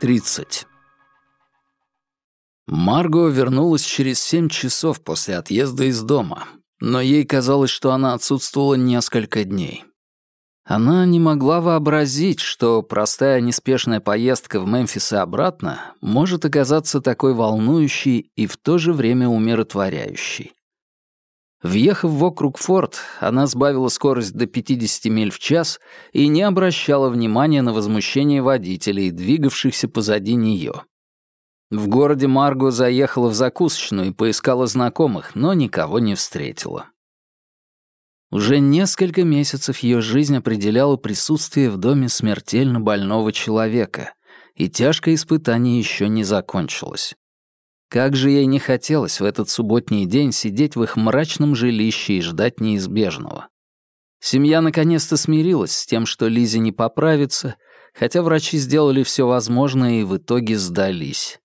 Тридцать. Марго вернулась через семь часов после отъезда из дома, но ей казалось, что она отсутствовала несколько дней. Она не могла вообразить, что простая неспешная поездка в Мемфис и обратно может оказаться такой волнующей и в то же время умиротворяющей. Въехав в округ Форт, она сбавила скорость до 50 миль в час и не обращала внимания на возмущение водителей, двигавшихся позади нее. В городе Марго заехала в закусочную и поискала знакомых, но никого не встретила. Уже несколько месяцев ее жизнь определяла присутствие в доме смертельно больного человека, и тяжкое испытание еще не закончилось. Как же ей не хотелось в этот субботний день сидеть в их мрачном жилище и ждать неизбежного. Семья наконец-то смирилась с тем, что Лизе не поправится, хотя врачи сделали все возможное и в итоге сдались.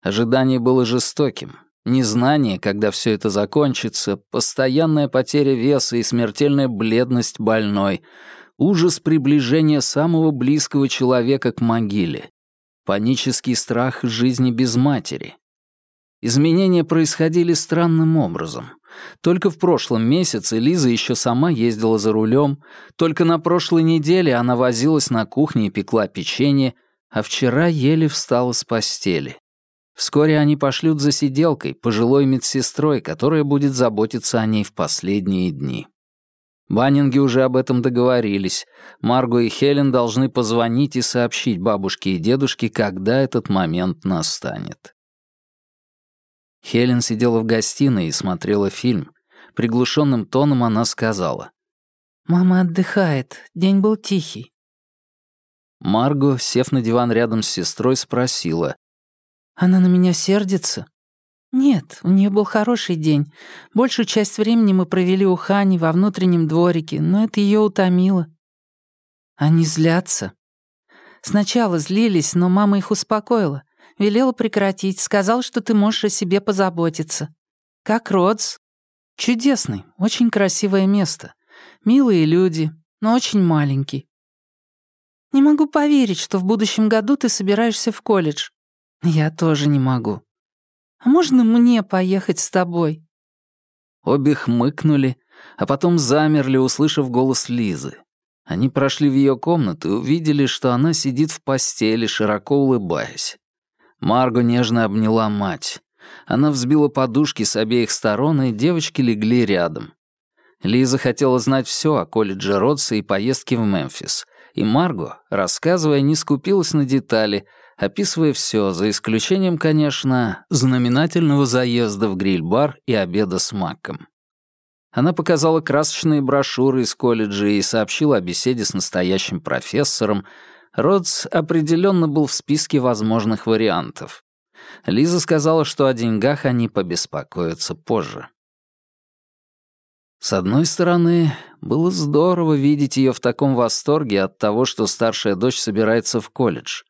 Ожидание было жестоким, Незнание, когда все это закончится, постоянная потеря веса и смертельная бледность больной, ужас приближения самого близкого человека к могиле, панический страх жизни без матери. Изменения происходили странным образом. Только в прошлом месяце Лиза еще сама ездила за рулем, только на прошлой неделе она возилась на кухне и пекла печенье, а вчера еле встала с постели. Вскоре они пошлют за сиделкой, пожилой медсестрой, которая будет заботиться о ней в последние дни. Баннинги уже об этом договорились. Марго и Хелен должны позвонить и сообщить бабушке и дедушке, когда этот момент настанет. Хелен сидела в гостиной и смотрела фильм. Приглушенным тоном она сказала. «Мама отдыхает. День был тихий». Марго, сев на диван рядом с сестрой, спросила. Она на меня сердится? Нет, у нее был хороший день. Большую часть времени мы провели у Хани во внутреннем дворике, но это ее утомило. Они злятся. Сначала злились, но мама их успокоила. Велела прекратить, сказал, что ты можешь о себе позаботиться. Как Родс. Чудесный, очень красивое место. Милые люди, но очень маленький. Не могу поверить, что в будущем году ты собираешься в колледж. «Я тоже не могу. А можно мне поехать с тобой?» Обе хмыкнули, а потом замерли, услышав голос Лизы. Они прошли в ее комнату и увидели, что она сидит в постели, широко улыбаясь. Марго нежно обняла мать. Она взбила подушки с обеих сторон, и девочки легли рядом. Лиза хотела знать все о колледже Ротса и поездке в Мемфис, и Марго, рассказывая, не скупилась на детали — описывая все, за исключением, конечно, знаменательного заезда в гриль-бар и обеда с Маком. Она показала красочные брошюры из колледжа и сообщила о беседе с настоящим профессором. Родс определенно был в списке возможных вариантов. Лиза сказала, что о деньгах они побеспокоятся позже. С одной стороны, было здорово видеть ее в таком восторге от того, что старшая дочь собирается в колледж.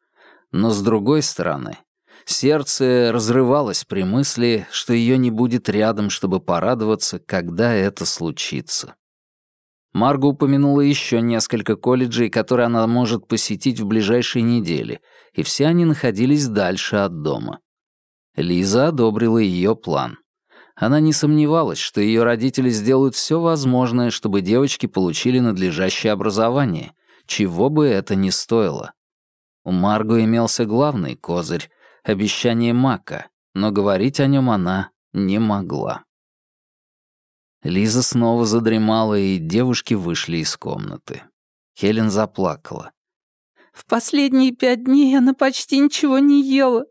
Но с другой стороны, сердце разрывалось при мысли, что ее не будет рядом, чтобы порадоваться, когда это случится. Марго упомянула еще несколько колледжей, которые она может посетить в ближайшие недели, и все они находились дальше от дома. Лиза одобрила ее план. Она не сомневалась, что ее родители сделают все возможное, чтобы девочки получили надлежащее образование, чего бы это ни стоило. У Марго имелся главный козырь — обещание Мака, но говорить о нем она не могла. Лиза снова задремала, и девушки вышли из комнаты. Хелен заплакала. «В последние пять дней она почти ничего не ела».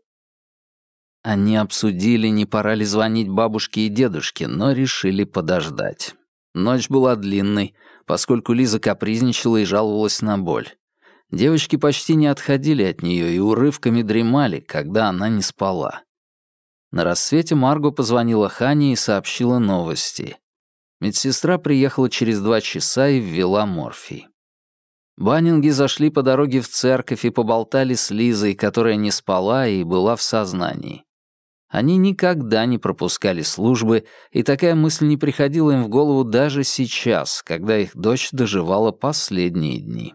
Они обсудили, не пора ли звонить бабушке и дедушке, но решили подождать. Ночь была длинной, поскольку Лиза капризничала и жаловалась на боль. Девочки почти не отходили от нее и урывками дремали, когда она не спала. На рассвете Марго позвонила Хане и сообщила новости. Медсестра приехала через два часа и ввела морфий. Баннинги зашли по дороге в церковь и поболтали с Лизой, которая не спала и была в сознании. Они никогда не пропускали службы, и такая мысль не приходила им в голову даже сейчас, когда их дочь доживала последние дни.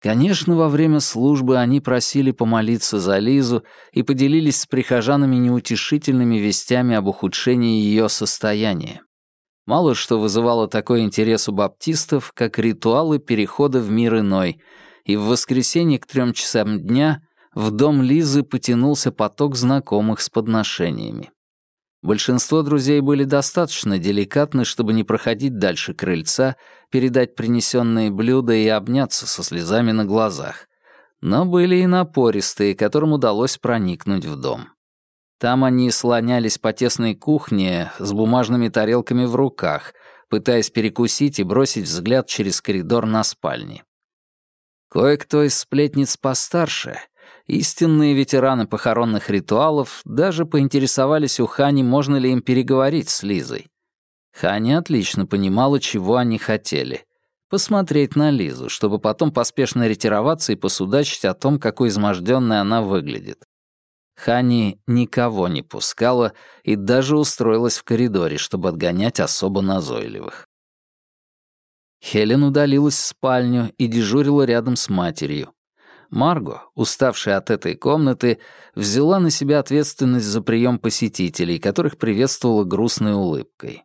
Конечно, во время службы они просили помолиться за Лизу и поделились с прихожанами неутешительными вестями об ухудшении ее состояния. Мало что вызывало такой интерес у баптистов, как ритуалы перехода в мир иной, и в воскресенье к трем часам дня в дом Лизы потянулся поток знакомых с подношениями. Большинство друзей были достаточно деликатны, чтобы не проходить дальше крыльца, передать принесенные блюда и обняться со слезами на глазах. Но были и напористые, которым удалось проникнуть в дом. Там они слонялись по тесной кухне с бумажными тарелками в руках, пытаясь перекусить и бросить взгляд через коридор на спальни. Кое-кто из сплетниц постарше, истинные ветераны похоронных ритуалов, даже поинтересовались у Хани, можно ли им переговорить с Лизой. Ханя отлично понимала, чего они хотели. Посмотреть на Лизу, чтобы потом поспешно ретироваться и посудачить о том, какой изможденной она выглядит. Хани никого не пускала и даже устроилась в коридоре, чтобы отгонять особо назойливых. Хелен удалилась в спальню и дежурила рядом с матерью. Марго, уставшая от этой комнаты, взяла на себя ответственность за прием посетителей, которых приветствовала грустной улыбкой.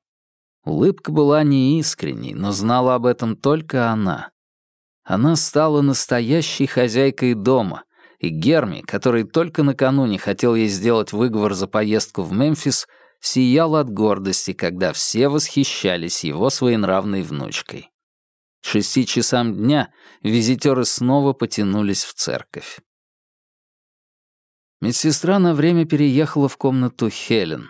Улыбка была неискренней, но знала об этом только она. Она стала настоящей хозяйкой дома, и Герми, который только накануне хотел ей сделать выговор за поездку в Мемфис, сиял от гордости, когда все восхищались его своенравной внучкой. К шести часам дня визитеры снова потянулись в церковь. Медсестра на время переехала в комнату Хелен.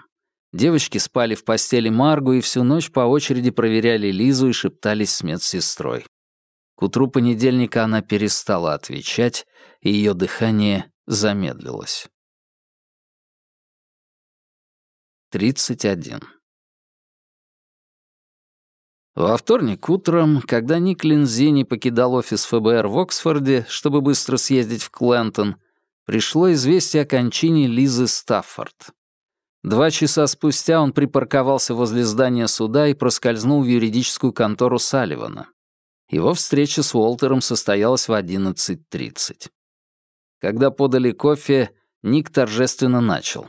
Девочки спали в постели Маргу и всю ночь по очереди проверяли Лизу и шептались с медсестрой. К утру понедельника она перестала отвечать, и ее дыхание замедлилось. 31. Во вторник утром, когда Ник Линзини покидал офис ФБР в Оксфорде, чтобы быстро съездить в Клентон, пришло известие о кончине Лизы Стаффорд. Два часа спустя он припарковался возле здания суда и проскользнул в юридическую контору Салливана. Его встреча с Уолтером состоялась в 11.30. Когда подали кофе, Ник торжественно начал.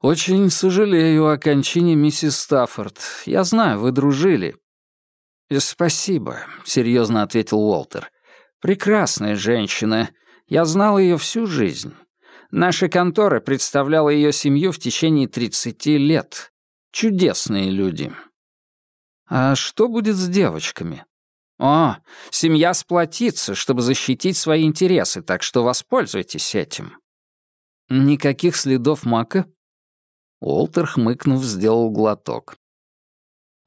«Очень сожалею о кончине миссис Стаффорд. Я знаю, вы дружили». «Спасибо», — серьезно ответил Уолтер. «Прекрасная женщина. Я знал ее всю жизнь. Наша контора представляла ее семью в течение 30 лет. Чудесные люди». «А что будет с девочками?» «О, семья сплотится, чтобы защитить свои интересы, так что воспользуйтесь этим». «Никаких следов мака?» Уолтер, хмыкнув, сделал глоток.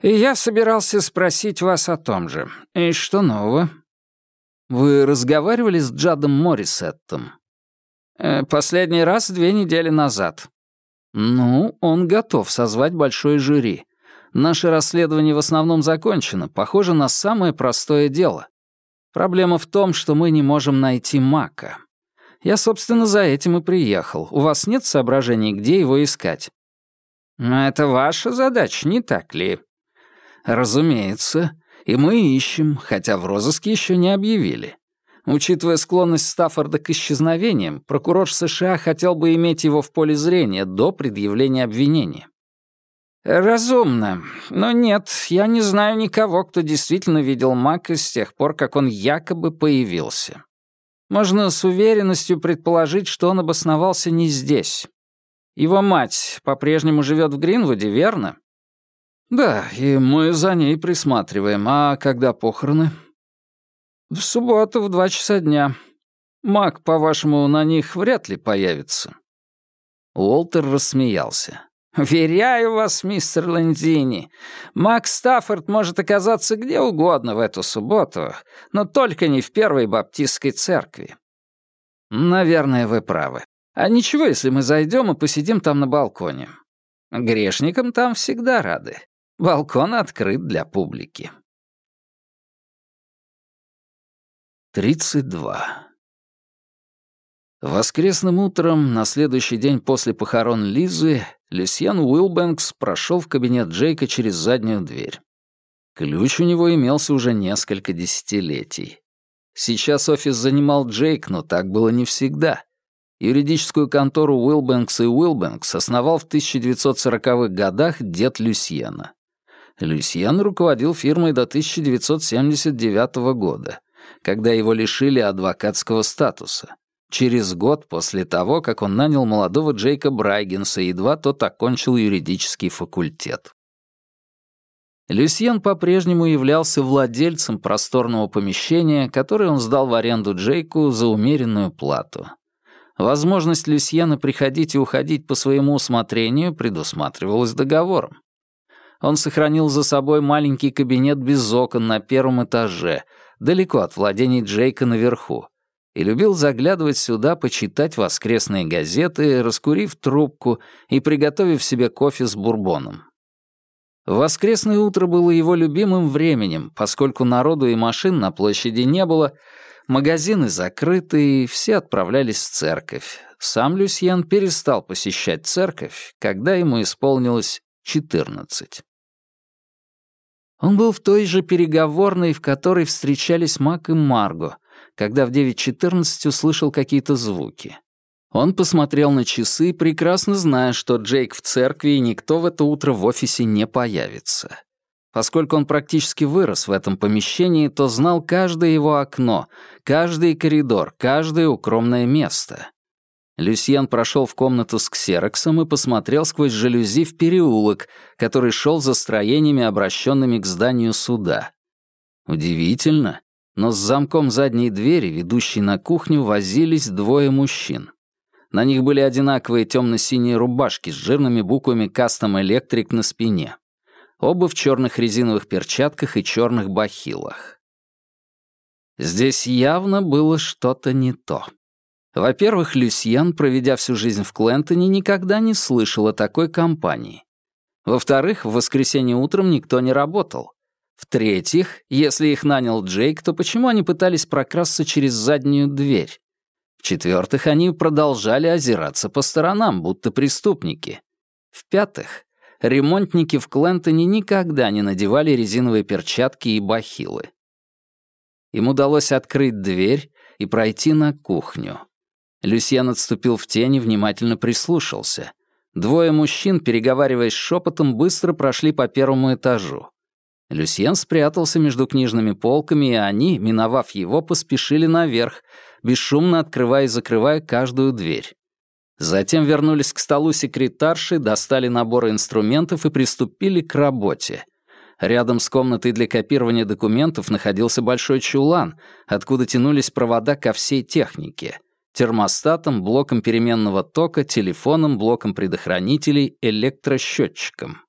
«Я собирался спросить вас о том же. И что нового?» «Вы разговаривали с Джадом Моррисеттом?» э, «Последний раз две недели назад». «Ну, он готов созвать большое жюри. Наше расследование в основном закончено, похоже на самое простое дело. Проблема в том, что мы не можем найти Мака. Я, собственно, за этим и приехал. У вас нет соображений, где его искать?» «Это ваша задача, не так ли?» «Разумеется. И мы ищем, хотя в розыске еще не объявили. Учитывая склонность Стаффорда к исчезновениям, прокурор США хотел бы иметь его в поле зрения до предъявления обвинения. «Разумно. Но нет, я не знаю никого, кто действительно видел Мака с тех пор, как он якобы появился. Можно с уверенностью предположить, что он обосновался не здесь. Его мать по-прежнему живет в Гринвуде, верно?» «Да, и мы за ней присматриваем. А когда похороны?» «В субботу в два часа дня. Мак, по-вашему, на них вряд ли появится». Уолтер рассмеялся. «Веряю вас, мистер Ландини. Макс Стаффорд может оказаться где угодно в эту субботу, но только не в Первой Баптистской церкви». «Наверное, вы правы. А ничего, если мы зайдем и посидим там на балконе. Грешникам там всегда рады. Балкон открыт для публики». 32. Воскресным утром, на следующий день после похорон Лизы, Люсьен Уилбэнкс прошел в кабинет Джейка через заднюю дверь. Ключ у него имелся уже несколько десятилетий. Сейчас офис занимал Джейк, но так было не всегда. Юридическую контору Уилбэнкс и Уилбэнкс основал в 1940-х годах дед Люсьена. Люсьен руководил фирмой до 1979 года, когда его лишили адвокатского статуса. Через год после того, как он нанял молодого Джейка Брайгенса, едва тот окончил юридический факультет. Люсьен по-прежнему являлся владельцем просторного помещения, которое он сдал в аренду Джейку за умеренную плату. Возможность Люсьена приходить и уходить по своему усмотрению предусматривалась договором. Он сохранил за собой маленький кабинет без окон на первом этаже, далеко от владений Джейка наверху, и любил заглядывать сюда, почитать воскресные газеты, раскурив трубку и приготовив себе кофе с бурбоном. Воскресное утро было его любимым временем, поскольку народу и машин на площади не было, магазины закрыты, и все отправлялись в церковь. Сам Люсьен перестал посещать церковь, когда ему исполнилось 14. Он был в той же переговорной, в которой встречались Мак и Марго, когда в 9.14 услышал какие-то звуки. Он посмотрел на часы, прекрасно зная, что Джейк в церкви и никто в это утро в офисе не появится. Поскольку он практически вырос в этом помещении, то знал каждое его окно, каждый коридор, каждое укромное место. Люсьен прошел в комнату с ксероксом и посмотрел сквозь жалюзи в переулок, который шел за строениями, обращенными к зданию суда. Удивительно, но с замком задней двери, ведущей на кухню, возились двое мужчин. На них были одинаковые темно-синие рубашки с жирными буквами «Кастом Электрик» на спине. Оба в черных резиновых перчатках и черных бахилах. Здесь явно было что-то не то. Во-первых, Люсьен, проведя всю жизнь в Клентоне, никогда не слышал о такой компании. Во-вторых, в воскресенье утром никто не работал. В-третьих, если их нанял Джейк, то почему они пытались прокрасться через заднюю дверь? В-четвертых, они продолжали озираться по сторонам, будто преступники. В-пятых, ремонтники в Клентоне никогда не надевали резиновые перчатки и бахилы. Им удалось открыть дверь и пройти на кухню. Люсьен отступил в тень и внимательно прислушался. Двое мужчин, переговариваясь шепотом, быстро прошли по первому этажу. Люсьен спрятался между книжными полками, и они, миновав его, поспешили наверх, бесшумно открывая и закрывая каждую дверь. Затем вернулись к столу секретарши, достали наборы инструментов и приступили к работе. Рядом с комнатой для копирования документов находился большой чулан, откуда тянулись провода ко всей технике — термостатом, блоком переменного тока, телефоном, блоком предохранителей, электросчетчиком.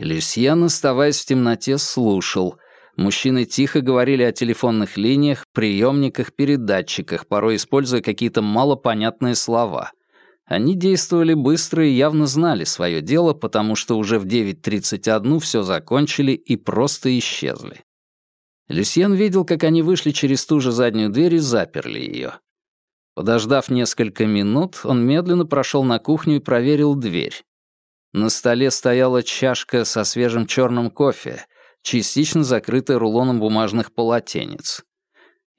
Люсьен, оставаясь в темноте, слушал. Мужчины тихо говорили о телефонных линиях, приемниках, передатчиках, порой используя какие-то малопонятные слова. Они действовали быстро и явно знали свое дело, потому что уже в 9.31 все закончили и просто исчезли. Люсьен видел, как они вышли через ту же заднюю дверь и заперли ее. Подождав несколько минут, он медленно прошел на кухню и проверил дверь. На столе стояла чашка со свежим черным кофе, частично закрытая рулоном бумажных полотенец.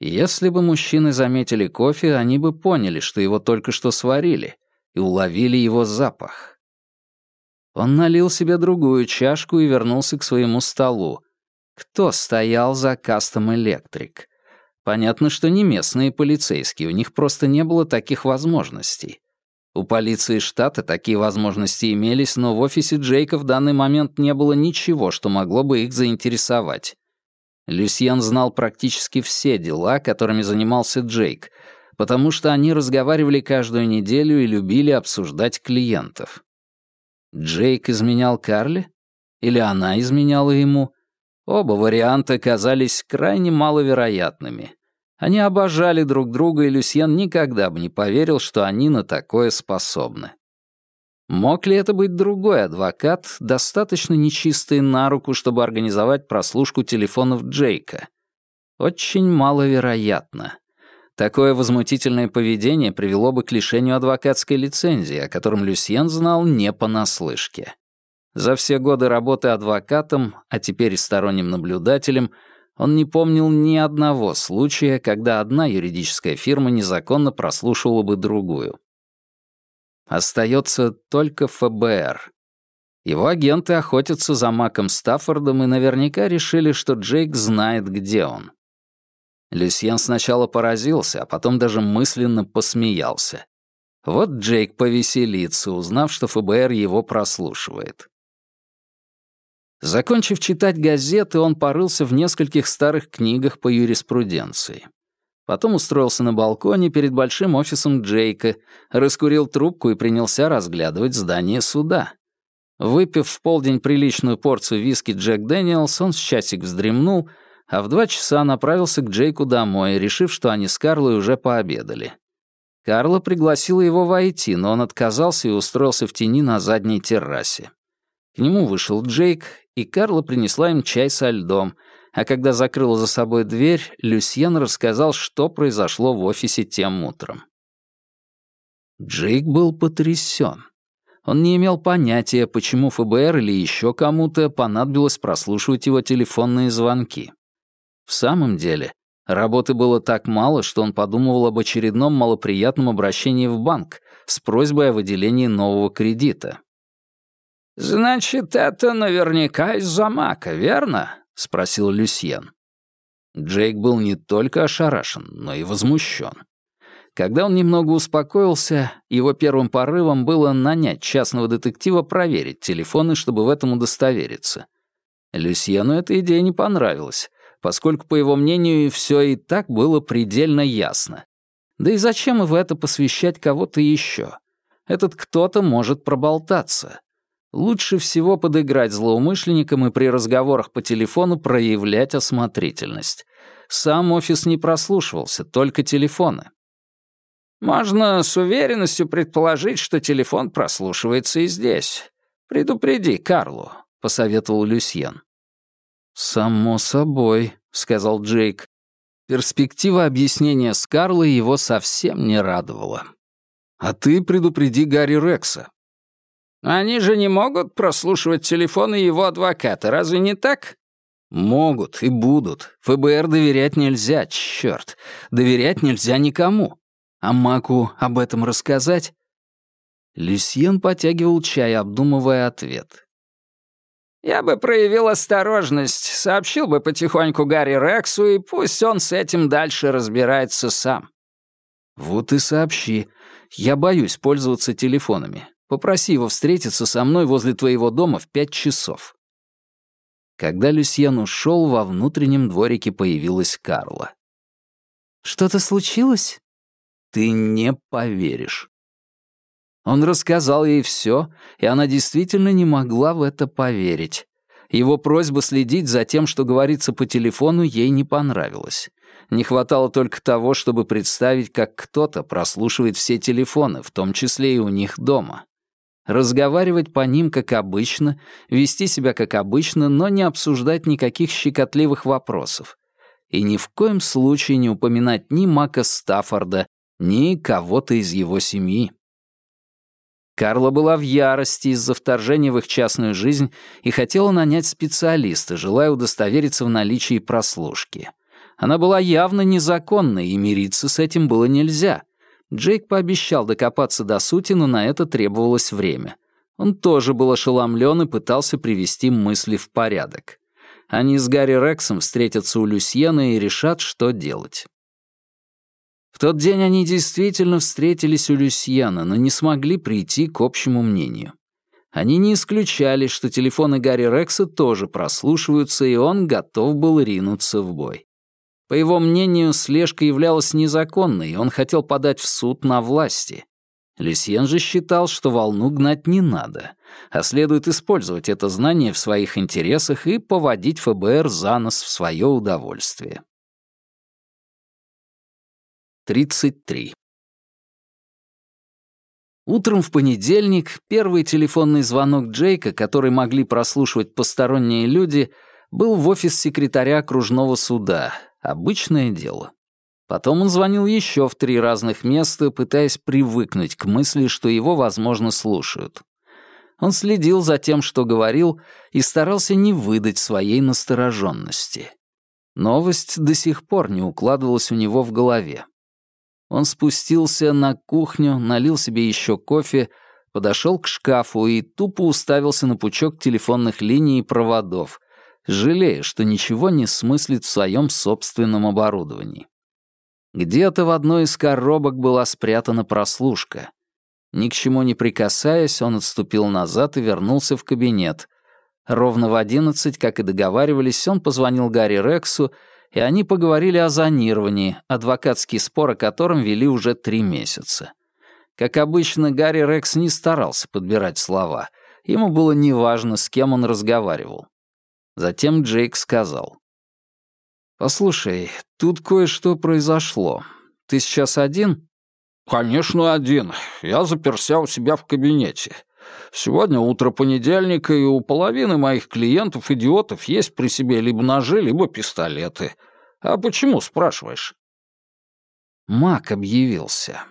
Если бы мужчины заметили кофе, они бы поняли, что его только что сварили, и уловили его запах. Он налил себе другую чашку и вернулся к своему столу. Кто стоял за кастом электрик? Понятно, что не местные полицейские, у них просто не было таких возможностей. У полиции штата такие возможности имелись, но в офисе Джейка в данный момент не было ничего, что могло бы их заинтересовать. Люсьен знал практически все дела, которыми занимался Джейк, потому что они разговаривали каждую неделю и любили обсуждать клиентов. Джейк изменял Карли? Или она изменяла ему? Оба варианта казались крайне маловероятными. Они обожали друг друга, и Люсьен никогда бы не поверил, что они на такое способны. Мог ли это быть другой адвокат, достаточно нечистый на руку, чтобы организовать прослушку телефонов Джейка? Очень маловероятно. Такое возмутительное поведение привело бы к лишению адвокатской лицензии, о котором Люсьен знал не понаслышке. За все годы работы адвокатом, а теперь и сторонним наблюдателем, он не помнил ни одного случая, когда одна юридическая фирма незаконно прослушивала бы другую. Остается только ФБР. Его агенты охотятся за Маком Стаффордом и наверняка решили, что Джейк знает, где он. Люсьен сначала поразился, а потом даже мысленно посмеялся. Вот Джейк повеселится, узнав, что ФБР его прослушивает. Закончив читать газеты, он порылся в нескольких старых книгах по юриспруденции. Потом устроился на балконе перед большим офисом Джейка, раскурил трубку и принялся разглядывать здание суда. Выпив в полдень приличную порцию виски Джек Дэниелс, он с часик вздремнул — а в два часа направился к Джейку домой, решив, что они с Карлой уже пообедали. Карла пригласила его войти, но он отказался и устроился в тени на задней террасе. К нему вышел Джейк, и Карла принесла им чай со льдом, а когда закрыла за собой дверь, Люсьен рассказал, что произошло в офисе тем утром. Джейк был потрясен. Он не имел понятия, почему ФБР или еще кому-то понадобилось прослушивать его телефонные звонки. В самом деле, работы было так мало, что он подумывал об очередном малоприятном обращении в банк с просьбой о выделении нового кредита. «Значит, это наверняка из-за мака, верно?» — спросил Люсьен. Джейк был не только ошарашен, но и возмущен. Когда он немного успокоился, его первым порывом было нанять частного детектива проверить телефоны, чтобы в этом удостовериться. Люсьену эта идея не понравилась, поскольку, по его мнению, все и так было предельно ясно. Да и зачем в это посвящать кого-то еще? Этот кто-то может проболтаться. Лучше всего подыграть злоумышленникам и при разговорах по телефону проявлять осмотрительность. Сам офис не прослушивался, только телефоны. Можно с уверенностью предположить, что телефон прослушивается и здесь. Предупреди Карлу, посоветовал Люсьен. «Само собой», — сказал Джейк. Перспектива объяснения с Карлой его совсем не радовала. «А ты предупреди Гарри Рекса». «Они же не могут прослушивать телефоны его адвоката, разве не так?» «Могут и будут. ФБР доверять нельзя, черт. Доверять нельзя никому. А Маку об этом рассказать?» Люсьен потягивал чай, обдумывая ответ. Я бы проявил осторожность, сообщил бы потихоньку Гарри Рексу, и пусть он с этим дальше разбирается сам. Вот и сообщи. Я боюсь пользоваться телефонами. Попроси его встретиться со мной возле твоего дома в пять часов. Когда Люсьен ушел, во внутреннем дворике появилась Карла. «Что-то случилось?» «Ты не поверишь». Он рассказал ей все, и она действительно не могла в это поверить. Его просьба следить за тем, что говорится по телефону, ей не понравилась. Не хватало только того, чтобы представить, как кто-то прослушивает все телефоны, в том числе и у них дома. Разговаривать по ним как обычно, вести себя как обычно, но не обсуждать никаких щекотливых вопросов. И ни в коем случае не упоминать ни Мака Стаффорда, ни кого-то из его семьи. Карла была в ярости из-за вторжения в их частную жизнь и хотела нанять специалиста, желая удостовериться в наличии прослушки. Она была явно незаконной, и мириться с этим было нельзя. Джейк пообещал докопаться до сути, но на это требовалось время. Он тоже был ошеломлен и пытался привести мысли в порядок. Они с Гарри Рексом встретятся у Люсьена и решат, что делать тот день они действительно встретились у Люсьяна, но не смогли прийти к общему мнению. Они не исключали, что телефоны Гарри Рекса тоже прослушиваются, и он готов был ринуться в бой. По его мнению, слежка являлась незаконной, и он хотел подать в суд на власти. Люсьен же считал, что волну гнать не надо, а следует использовать это знание в своих интересах и поводить ФБР за нос в свое удовольствие. 33. Утром в понедельник первый телефонный звонок Джейка, который могли прослушивать посторонние люди, был в офис секретаря окружного суда. Обычное дело. Потом он звонил еще в три разных места, пытаясь привыкнуть к мысли, что его, возможно, слушают. Он следил за тем, что говорил, и старался не выдать своей настороженности. Новость до сих пор не укладывалась у него в голове. Он спустился на кухню, налил себе еще кофе, подошел к шкафу и тупо уставился на пучок телефонных линий и проводов, жалея, что ничего не смыслит в своем собственном оборудовании. Где-то в одной из коробок была спрятана прослушка. Ни к чему не прикасаясь, он отступил назад и вернулся в кабинет. Ровно в одиннадцать, как и договаривались, он позвонил Гарри Рексу, и они поговорили о зонировании, адвокатский спор о котором вели уже три месяца. Как обычно, Гарри Рекс не старался подбирать слова. Ему было неважно, с кем он разговаривал. Затем Джейк сказал. «Послушай, тут кое-что произошло. Ты сейчас один?» «Конечно, один. Я заперся у себя в кабинете. Сегодня утро понедельника, и у половины моих клиентов-идиотов есть при себе либо ножи, либо пистолеты. А почему, спрашиваешь?» Мак объявился.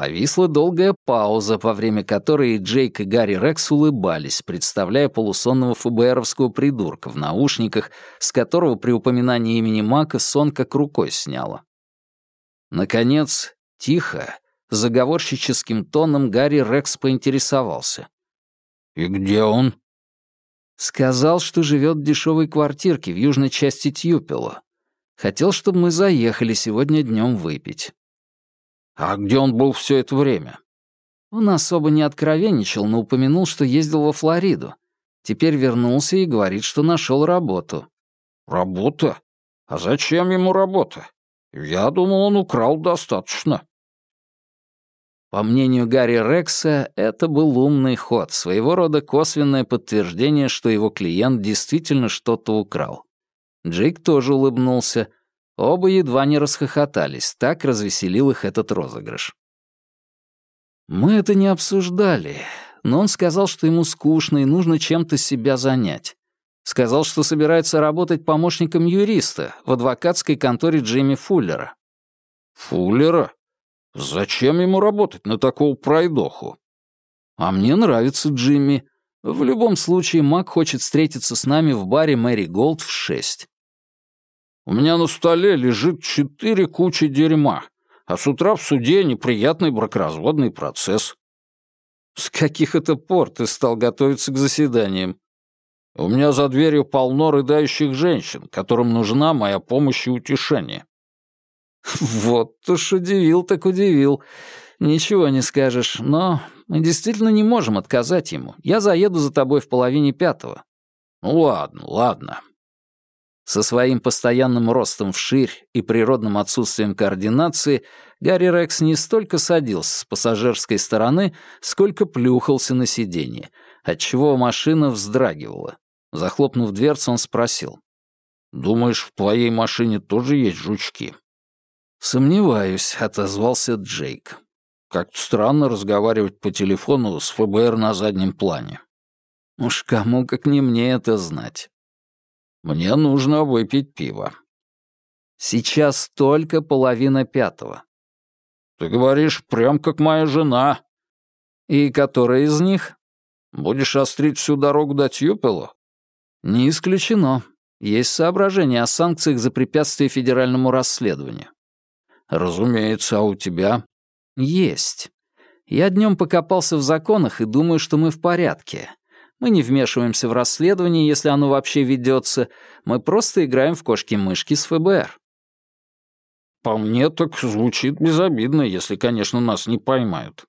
Повисла долгая пауза, во время которой Джейк и Гарри Рекс улыбались, представляя полусонного ФБРовского придурка в наушниках, с которого при упоминании имени Мака сон как рукой сняло. Наконец, тихо, заговорщическим тоном Гарри Рекс поинтересовался. «И где он?» Сказал, что живет в дешевой квартирке в южной части Тьюпела. Хотел, чтобы мы заехали сегодня днем выпить. «А где он был все это время?» Он особо не откровенничал, но упомянул, что ездил во Флориду. Теперь вернулся и говорит, что нашел работу. «Работа? А зачем ему работа? Я думал, он украл достаточно». По мнению Гарри Рекса, это был умный ход, своего рода косвенное подтверждение, что его клиент действительно что-то украл. Джейк тоже улыбнулся, Оба едва не расхохотались, так развеселил их этот розыгрыш. Мы это не обсуждали, но он сказал, что ему скучно и нужно чем-то себя занять. Сказал, что собирается работать помощником юриста в адвокатской конторе Джимми Фуллера. «Фуллера? Зачем ему работать на такого пройдоху?» «А мне нравится Джимми. В любом случае, Мак хочет встретиться с нами в баре Мэри Голд в шесть. У меня на столе лежит четыре кучи дерьма, а с утра в суде неприятный бракоразводный процесс. С каких это пор ты стал готовиться к заседаниям? У меня за дверью полно рыдающих женщин, которым нужна моя помощь и утешение. Вот уж удивил так удивил. Ничего не скажешь, но мы действительно не можем отказать ему. Я заеду за тобой в половине пятого. Ну ладно, ладно. Со своим постоянным ростом вширь и природным отсутствием координации Гарри Рекс не столько садился с пассажирской стороны, сколько плюхался на сиденье, отчего машина вздрагивала. Захлопнув дверцу, он спросил. «Думаешь, в твоей машине тоже есть жучки?» «Сомневаюсь», — отозвался Джейк. «Как-то странно разговаривать по телефону с ФБР на заднем плане». «Уж кому, как не мне это знать». Мне нужно выпить пиво. Сейчас только половина пятого. Ты говоришь, прям как моя жена. И которая из них? Будешь острить всю дорогу до Тьюпела? Не исключено. Есть соображения о санкциях за препятствие федеральному расследованию. Разумеется, а у тебя? Есть. Я днем покопался в законах и думаю, что мы в порядке. Мы не вмешиваемся в расследование, если оно вообще ведется. Мы просто играем в кошки-мышки с ФБР. По мне так звучит безобидно, если, конечно, нас не поймают.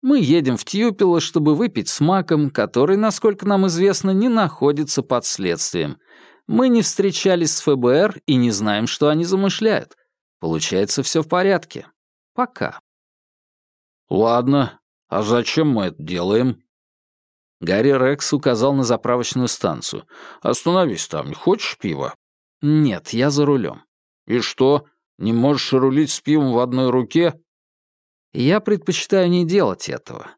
Мы едем в Тьюпило, чтобы выпить с маком, который, насколько нам известно, не находится под следствием. Мы не встречались с ФБР и не знаем, что они замышляют. Получается, все в порядке. Пока. Ладно, а зачем мы это делаем? Гарри Рекс указал на заправочную станцию. «Остановись там, хочешь пива?» «Нет, я за рулем». «И что, не можешь рулить с пивом в одной руке?» «Я предпочитаю не делать этого.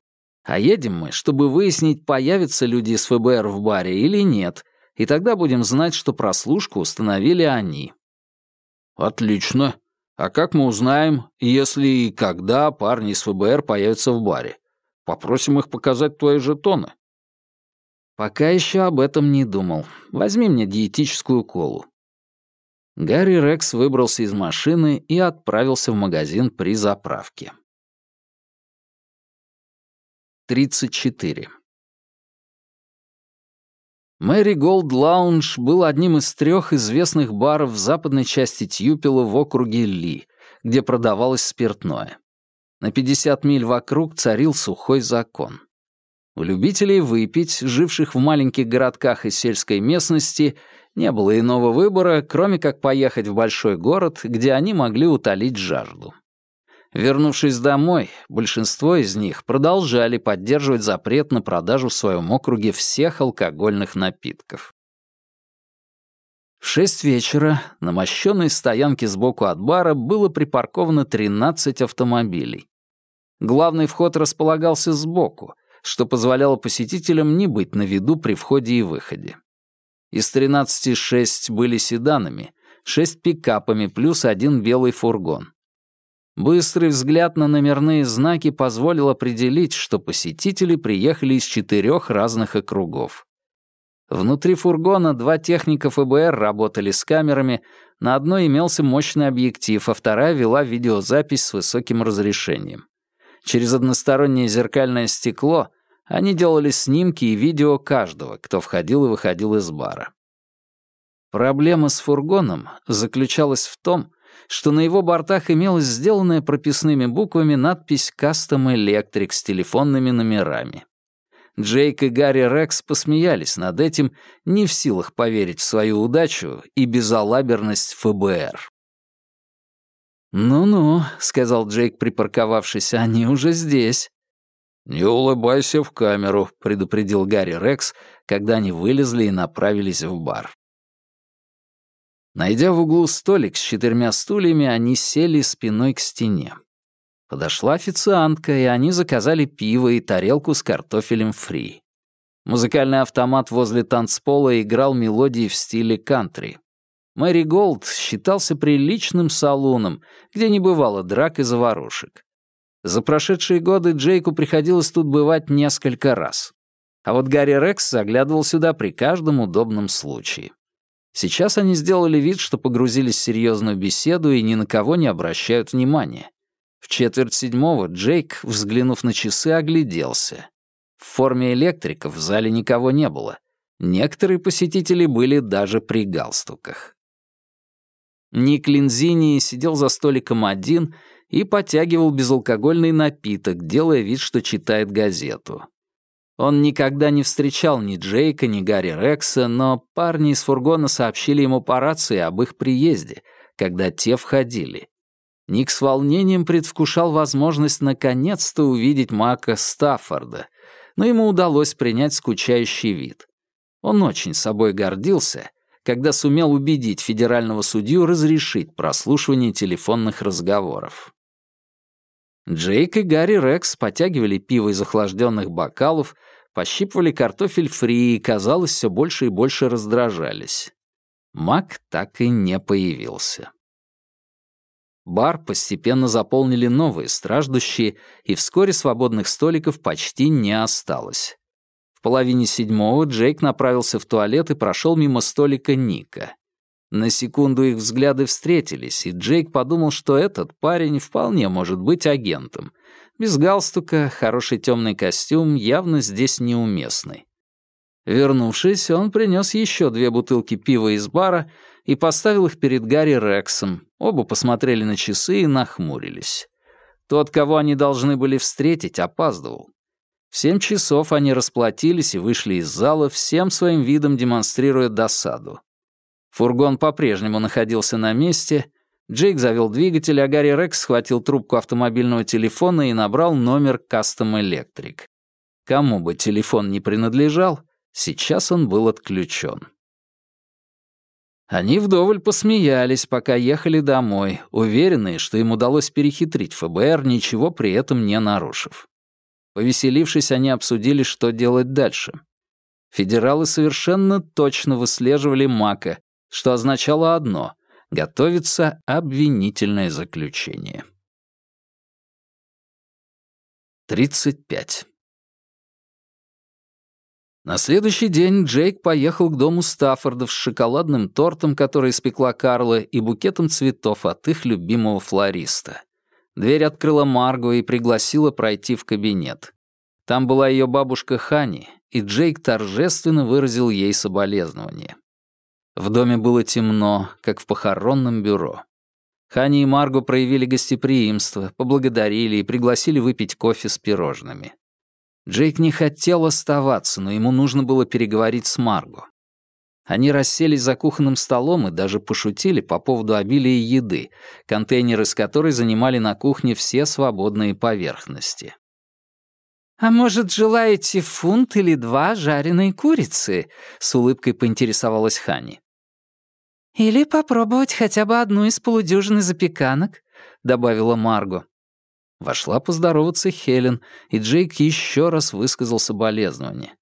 А едем мы, чтобы выяснить, появятся люди из ФБР в баре или нет, и тогда будем знать, что прослушку установили они». «Отлично. А как мы узнаем, если и когда парни из ФБР появятся в баре? Попросим их показать твои жетоны. Пока еще об этом не думал. Возьми мне диетическую колу. Гарри Рекс выбрался из машины и отправился в магазин при заправке. 34. Мэри Голд Лаунж был одним из трех известных баров в западной части Тьюпила в округе Ли, где продавалось спиртное. На 50 миль вокруг царил сухой закон. У любителей выпить, живших в маленьких городках и сельской местности, не было иного выбора, кроме как поехать в большой город, где они могли утолить жажду. Вернувшись домой, большинство из них продолжали поддерживать запрет на продажу в своем округе всех алкогольных напитков. В шесть вечера на мощенной стоянке сбоку от бара было припарковано 13 автомобилей. Главный вход располагался сбоку, что позволяло посетителям не быть на виду при входе и выходе. Из 13 шесть были седанами, шесть пикапами плюс один белый фургон. Быстрый взгляд на номерные знаки позволил определить, что посетители приехали из четырех разных округов. Внутри фургона два техника ФБР работали с камерами, на одной имелся мощный объектив, а вторая вела видеозапись с высоким разрешением. Через одностороннее зеркальное стекло они делали снимки и видео каждого, кто входил и выходил из бара. Проблема с фургоном заключалась в том, что на его бортах имелась сделанная прописными буквами надпись «Custom Electric» с телефонными номерами. Джейк и Гарри Рекс посмеялись над этим, не в силах поверить в свою удачу и безалаберность ФБР. «Ну-ну», — сказал Джейк, припарковавшись, — «они уже здесь». «Не улыбайся в камеру», — предупредил Гарри Рекс, когда они вылезли и направились в бар. Найдя в углу столик с четырьмя стульями, они сели спиной к стене. Подошла официантка, и они заказали пиво и тарелку с картофелем фри. Музыкальный автомат возле танцпола играл мелодии в стиле кантри. Мэри Голд считался приличным салуном, где не бывало драк и заварушек. За прошедшие годы Джейку приходилось тут бывать несколько раз. А вот Гарри Рекс заглядывал сюда при каждом удобном случае. Сейчас они сделали вид, что погрузились в серьезную беседу и ни на кого не обращают внимания. В четверть седьмого Джейк, взглянув на часы, огляделся. В форме электриков в зале никого не было. Некоторые посетители были даже при галстуках. Ник Линзини сидел за столиком один и потягивал безалкогольный напиток, делая вид, что читает газету. Он никогда не встречал ни Джейка, ни Гарри Рекса, но парни из фургона сообщили ему по рации об их приезде, когда те входили. Ник с волнением предвкушал возможность наконец-то увидеть Мака Стаффорда, но ему удалось принять скучающий вид. Он очень собой гордился когда сумел убедить федерального судью разрешить прослушивание телефонных разговоров. Джейк и Гарри Рекс потягивали пиво из охлажденных бокалов, пощипывали картофель фри и, казалось, все больше и больше раздражались. Мак так и не появился. Бар постепенно заполнили новые страждущие, и вскоре свободных столиков почти не осталось. В половине седьмого Джейк направился в туалет и прошел мимо столика Ника. На секунду их взгляды встретились, и Джейк подумал, что этот парень вполне может быть агентом. Без галстука, хороший темный костюм явно здесь неуместный. Вернувшись, он принес еще две бутылки пива из бара и поставил их перед Гарри Рексом. Оба посмотрели на часы и нахмурились. Тот, кого они должны были встретить, опаздывал. В семь часов они расплатились и вышли из зала, всем своим видом демонстрируя досаду. Фургон по-прежнему находился на месте. Джейк завел двигатель, а Гарри Рекс схватил трубку автомобильного телефона и набрал номер Custom Electric. Кому бы телефон не принадлежал, сейчас он был отключен. Они вдоволь посмеялись, пока ехали домой, уверенные, что им удалось перехитрить ФБР, ничего при этом не нарушив. Повеселившись, они обсудили, что делать дальше. Федералы совершенно точно выслеживали Мака, что означало одно — Готовится обвинительное заключение. 35. На следующий день Джейк поехал к дому Стаффордов с шоколадным тортом, который испекла Карла, и букетом цветов от их любимого флориста. Дверь открыла Марго и пригласила пройти в кабинет. Там была ее бабушка Хани, и Джейк торжественно выразил ей соболезнование. В доме было темно, как в похоронном бюро. Хани и Марго проявили гостеприимство, поблагодарили и пригласили выпить кофе с пирожными. Джейк не хотел оставаться, но ему нужно было переговорить с Марго. Они расселись за кухонным столом и даже пошутили по поводу обилия еды, контейнеры с которой занимали на кухне все свободные поверхности. «А может, желаете фунт или два жареной курицы?» — с улыбкой поинтересовалась Хани. «Или попробовать хотя бы одну из полудюжины запеканок», — добавила Марго. Вошла поздороваться Хелен, и Джейк еще раз высказал соболезнование.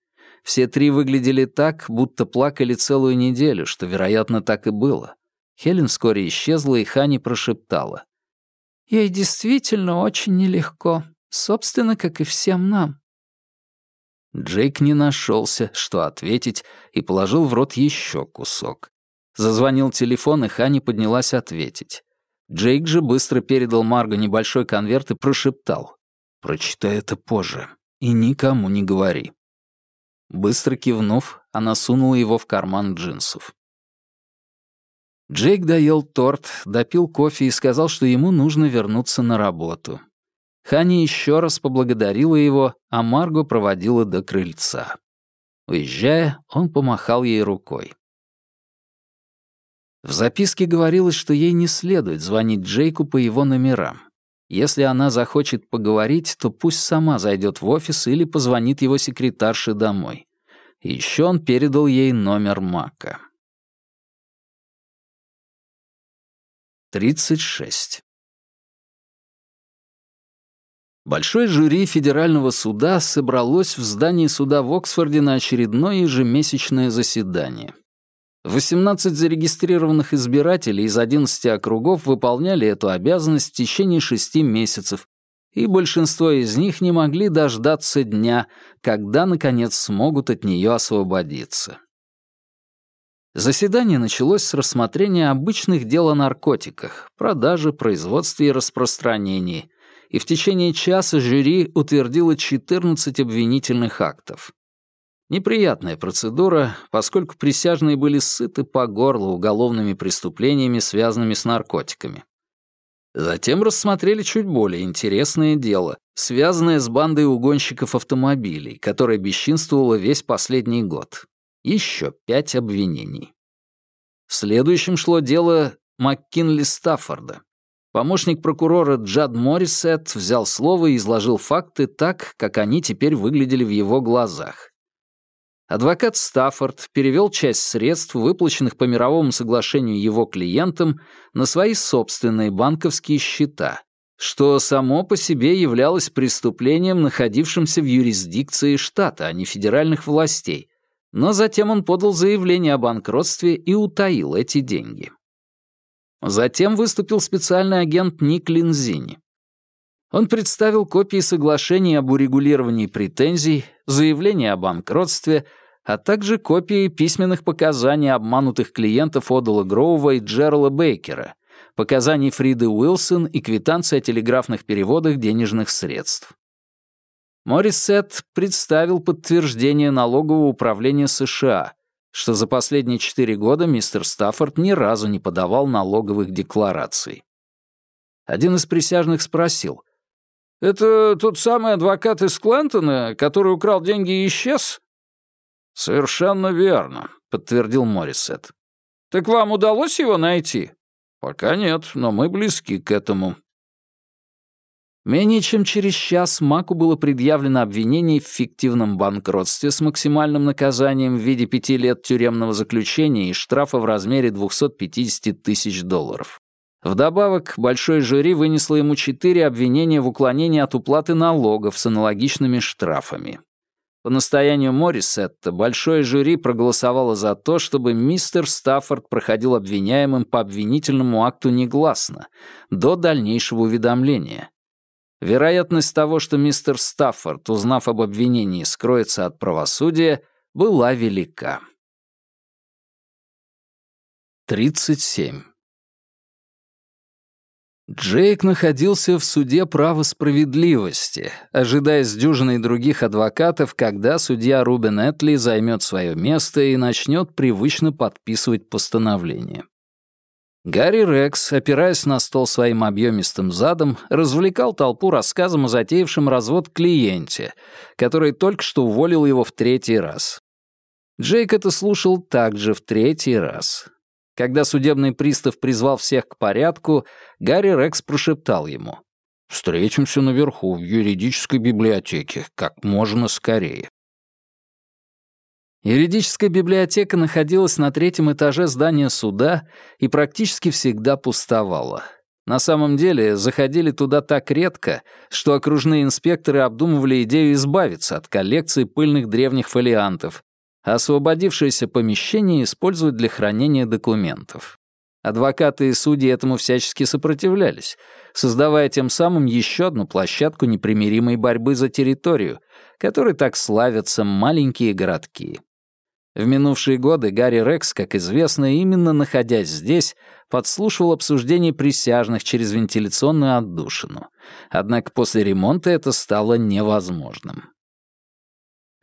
Все три выглядели так, будто плакали целую неделю, что, вероятно, так и было. Хелен вскоре исчезла, и Хани прошептала. «Ей действительно очень нелегко, собственно, как и всем нам». Джейк не нашелся, что ответить, и положил в рот еще кусок. Зазвонил телефон, и Хани поднялась ответить. Джейк же быстро передал Марго небольшой конверт и прошептал. «Прочитай это позже и никому не говори». Быстро кивнув, она сунула его в карман джинсов. Джейк доел торт, допил кофе и сказал, что ему нужно вернуться на работу. Хани еще раз поблагодарила его, а Марго проводила до крыльца. Уезжая, он помахал ей рукой. В записке говорилось, что ей не следует звонить Джейку по его номерам. Если она захочет поговорить, то пусть сама зайдет в офис или позвонит его секретарше домой. Еще он передал ей номер Мака. 36. Большое жюри федерального суда собралось в здании суда в Оксфорде на очередное ежемесячное заседание. 18 зарегистрированных избирателей из 11 округов выполняли эту обязанность в течение шести месяцев, и большинство из них не могли дождаться дня, когда, наконец, смогут от нее освободиться. Заседание началось с рассмотрения обычных дел о наркотиках, продаже, производстве и распространении, и в течение часа жюри утвердило 14 обвинительных актов. Неприятная процедура, поскольку присяжные были сыты по горло уголовными преступлениями, связанными с наркотиками. Затем рассмотрели чуть более интересное дело, связанное с бандой угонщиков автомобилей, которая бесчинствовала весь последний год. Еще пять обвинений. Следующим шло дело МакКинли Стаффорда. Помощник прокурора Джад Моррисет взял слово и изложил факты так, как они теперь выглядели в его глазах. Адвокат Стаффорд перевел часть средств, выплаченных по мировому соглашению его клиентам, на свои собственные банковские счета, что само по себе являлось преступлением, находившимся в юрисдикции штата, а не федеральных властей, но затем он подал заявление о банкротстве и утаил эти деньги. Затем выступил специальный агент Ник Линзини. Он представил копии соглашений об урегулировании претензий, заявление о банкротстве, а также копии письменных показаний обманутых клиентов Одала Гроува и Джерала Бейкера, показаний Фриды Уилсон и квитанции о телеграфных переводах денежных средств. Моррисет представил подтверждение налогового управления США, что за последние четыре года мистер Стаффорд ни разу не подавал налоговых деклараций. Один из присяжных спросил, это тот самый адвокат из Клентона, который украл деньги и исчез?» «Совершенно верно», — подтвердил Моррисет. «Так вам удалось его найти?» «Пока нет, но мы близки к этому». Менее чем через час Маку было предъявлено обвинение в фиктивном банкротстве с максимальным наказанием в виде пяти лет тюремного заключения и штрафа в размере 250 тысяч долларов. Вдобавок, большой жюри вынесло ему четыре обвинения в уклонении от уплаты налогов с аналогичными штрафами. По настоянию Моррисетта большое жюри проголосовало за то, чтобы мистер Стаффорд проходил обвиняемым по обвинительному акту негласно, до дальнейшего уведомления. Вероятность того, что мистер Стаффорд, узнав об обвинении, скроется от правосудия, была велика. 37. Джейк находился в суде права справедливости, ожидая с дюжиной других адвокатов, когда судья Рубен Этли займет свое место и начнет привычно подписывать постановление. Гарри Рекс, опираясь на стол своим объемистым задом, развлекал толпу рассказом о затеявшем развод клиенте, который только что уволил его в третий раз. Джейк это слушал также в третий раз. Когда судебный пристав призвал всех к порядку, Гарри Рекс прошептал ему. «Встретимся наверху, в юридической библиотеке, как можно скорее». Юридическая библиотека находилась на третьем этаже здания суда и практически всегда пустовала. На самом деле, заходили туда так редко, что окружные инспекторы обдумывали идею избавиться от коллекции пыльных древних фолиантов, освободившееся помещение использовать для хранения документов. Адвокаты и судьи этому всячески сопротивлялись, создавая тем самым еще одну площадку непримиримой борьбы за территорию, которой так славятся маленькие городки. В минувшие годы Гарри Рекс, как известно, именно находясь здесь, подслушивал обсуждение присяжных через вентиляционную отдушину. Однако после ремонта это стало невозможным.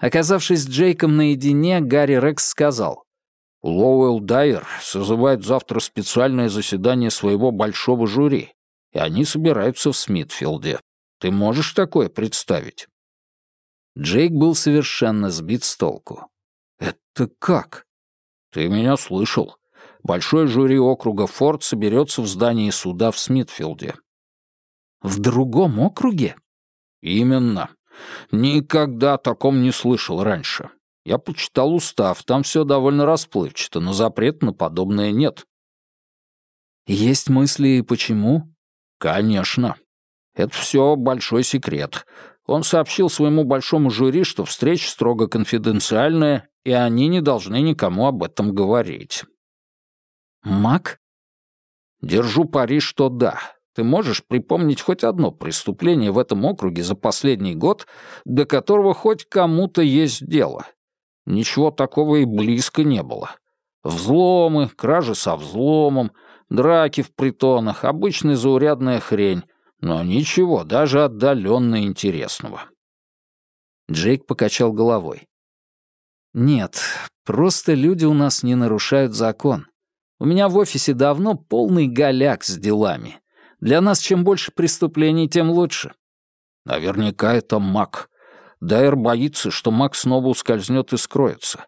Оказавшись с Джейком наедине, Гарри Рекс сказал, «Лоуэлл Дайер созывает завтра специальное заседание своего большого жюри, и они собираются в Смитфилде. Ты можешь такое представить?» Джейк был совершенно сбит с толку. «Это как?» «Ты меня слышал. Большое жюри округа Форд соберется в здании суда в Смитфилде». «В другом округе?» «Именно. Никогда о таком не слышал раньше. Я почитал устав, там все довольно расплывчато, но запрет на подобное нет. Есть мысли, почему? Конечно. Это все большой секрет. Он сообщил своему большому жюри, что встреча строго конфиденциальная, и они не должны никому об этом говорить. Мак? Держу пари, что да. Ты можешь припомнить хоть одно преступление в этом округе за последний год, до которого хоть кому-то есть дело? Ничего такого и близко не было. Взломы, кражи со взломом, драки в притонах, обычная заурядная хрень, но ничего даже отдаленно интересного. Джейк покачал головой. «Нет, просто люди у нас не нарушают закон. У меня в офисе давно полный голяк с делами. Для нас чем больше преступлений, тем лучше. Наверняка это маг. Дайер боится, что маг снова ускользнет и скроется.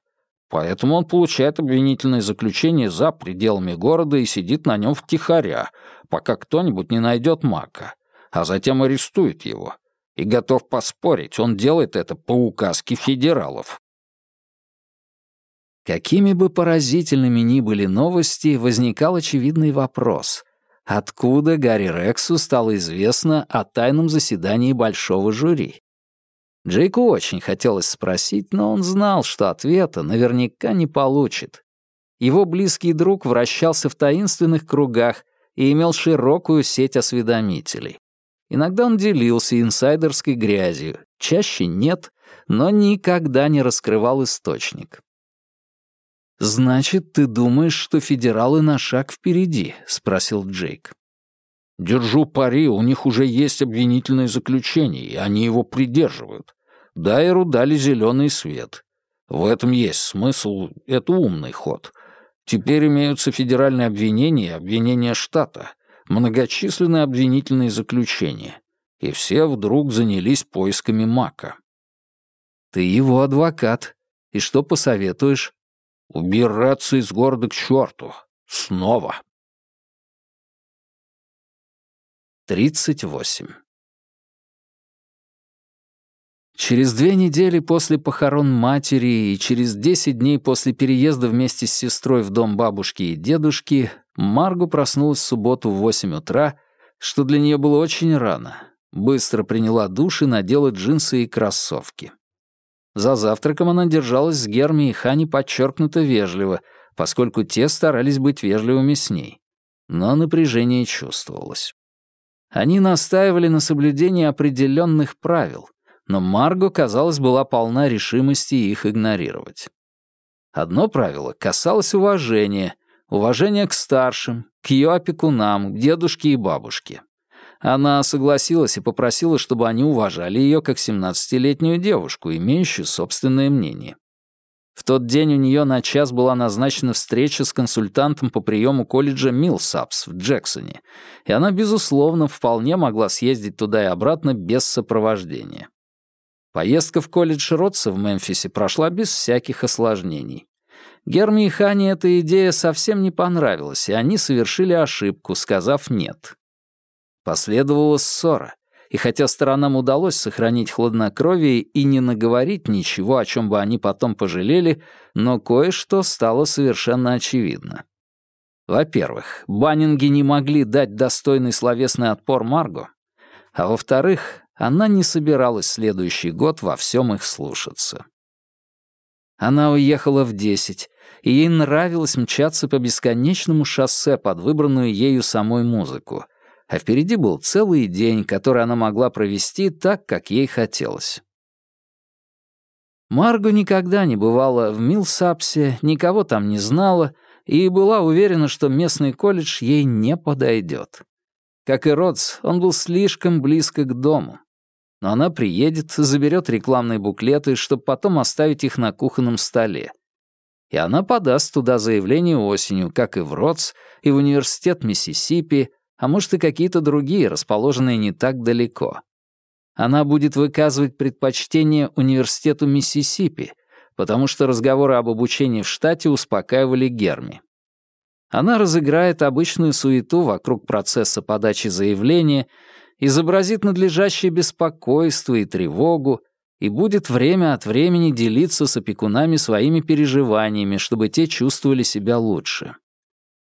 Поэтому он получает обвинительное заключение за пределами города и сидит на нем втихаря, пока кто-нибудь не найдет мака, а затем арестует его. И готов поспорить, он делает это по указке федералов. Какими бы поразительными ни были новости, возникал очевидный вопрос — Откуда Гарри Рексу стало известно о тайном заседании большого жюри? Джейку очень хотелось спросить, но он знал, что ответа наверняка не получит. Его близкий друг вращался в таинственных кругах и имел широкую сеть осведомителей. Иногда он делился инсайдерской грязью, чаще нет, но никогда не раскрывал источник. «Значит, ты думаешь, что федералы на шаг впереди?» — спросил Джейк. «Держу пари, у них уже есть обвинительное заключение, и они его придерживают. Дайеру дали зеленый свет. В этом есть смысл, это умный ход. Теперь имеются федеральные обвинения и обвинения штата, многочисленные обвинительные заключения, и все вдруг занялись поисками Мака. Ты его адвокат, и что посоветуешь? Убираться из города к черту. Снова. 38. Через две недели после похорон матери и через десять дней после переезда вместе с сестрой в дом бабушки и дедушки Маргу проснулась в субботу в восемь утра, что для нее было очень рано. Быстро приняла душ и надела джинсы и кроссовки. За завтраком она держалась с Герми и Хани подчеркнуто вежливо, поскольку те старались быть вежливыми с ней. Но напряжение чувствовалось. Они настаивали на соблюдении определенных правил, но Марго, казалось, была полна решимости их игнорировать. Одно правило касалось уважения, уважения к старшим, к ее опекунам, к дедушке и бабушке. Она согласилась и попросила, чтобы они уважали ее как 17-летнюю девушку, имеющую собственное мнение. В тот день у нее на час была назначена встреча с консультантом по приему колледжа Милсапс в Джексоне, и она, безусловно, вполне могла съездить туда и обратно без сопровождения. Поездка в колледж Ротса в Мемфисе прошла без всяких осложнений. Герми и Хане эта идея совсем не понравилась, и они совершили ошибку, сказав «нет». Последовала ссора, и хотя сторонам удалось сохранить хладнокровие и не наговорить ничего, о чем бы они потом пожалели, но кое-что стало совершенно очевидно. Во-первых, Баннинги не могли дать достойный словесный отпор Марго, а во-вторых, она не собиралась следующий год во всем их слушаться. Она уехала в десять, и ей нравилось мчаться по бесконечному шоссе под выбранную ею самой музыку — а впереди был целый день, который она могла провести так, как ей хотелось. Марго никогда не бывала в Милсапсе, никого там не знала и была уверена, что местный колледж ей не подойдет. Как и Родс, он был слишком близко к дому. Но она приедет, заберет рекламные буклеты, чтобы потом оставить их на кухонном столе. И она подаст туда заявление осенью, как и в Родс, и в университет Миссисипи, а может и какие-то другие, расположенные не так далеко. Она будет выказывать предпочтение университету Миссисипи, потому что разговоры об обучении в штате успокаивали Герми. Она разыграет обычную суету вокруг процесса подачи заявления, изобразит надлежащее беспокойство и тревогу, и будет время от времени делиться с опекунами своими переживаниями, чтобы те чувствовали себя лучше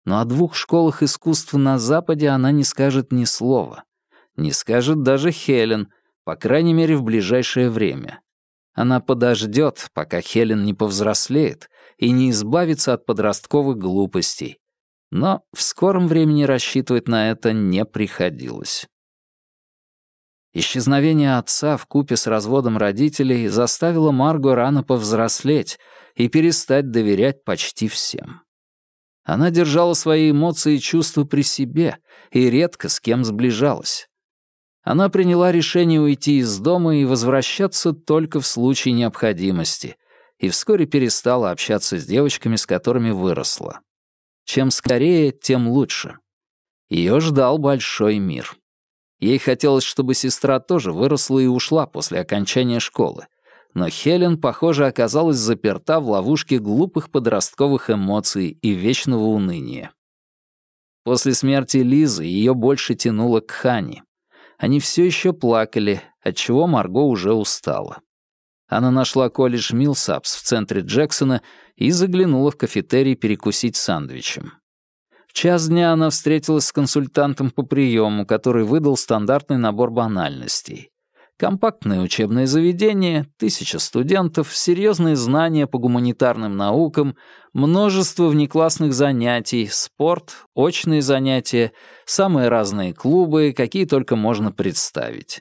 но о двух школах искусств на Западе она не скажет ни слова. Не скажет даже Хелен, по крайней мере, в ближайшее время. Она подождет, пока Хелен не повзрослеет и не избавится от подростковых глупостей. Но в скором времени рассчитывать на это не приходилось. Исчезновение отца в купе с разводом родителей заставило Марго рано повзрослеть и перестать доверять почти всем. Она держала свои эмоции и чувства при себе и редко с кем сближалась. Она приняла решение уйти из дома и возвращаться только в случае необходимости, и вскоре перестала общаться с девочками, с которыми выросла. Чем скорее, тем лучше. Ее ждал большой мир. Ей хотелось, чтобы сестра тоже выросла и ушла после окончания школы, но Хелен, похоже, оказалась заперта в ловушке глупых подростковых эмоций и вечного уныния. После смерти Лизы ее больше тянуло к Хане. Они все еще плакали, отчего Марго уже устала. Она нашла колледж Милсапс в центре Джексона и заглянула в кафетерий перекусить сандвичем. В час дня она встретилась с консультантом по приему, который выдал стандартный набор банальностей. Компактное учебное заведение, тысяча студентов, серьезные знания по гуманитарным наукам, множество внеклассных занятий, спорт, очные занятия, самые разные клубы, какие только можно представить.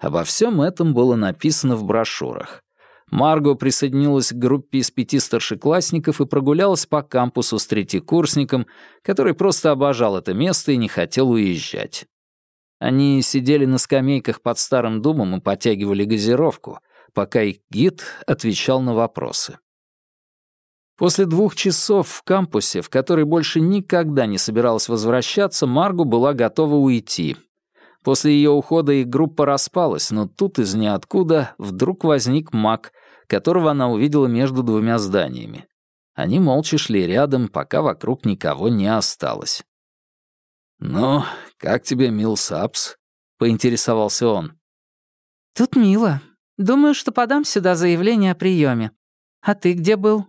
Обо всем этом было написано в брошюрах. Марго присоединилась к группе из пяти старшеклассников и прогулялась по кампусу с третьекурсником, который просто обожал это место и не хотел уезжать. Они сидели на скамейках под старым дубом и потягивали газировку, пока их гид отвечал на вопросы. После двух часов в кампусе, в который больше никогда не собиралась возвращаться, Маргу была готова уйти. После ее ухода их группа распалась, но тут из ниоткуда вдруг возник маг, которого она увидела между двумя зданиями. Они молча шли рядом, пока вокруг никого не осталось. «Ну, как тебе, Мил Сапс?» — поинтересовался он. «Тут мило. Думаю, что подам сюда заявление о приеме. А ты где был?»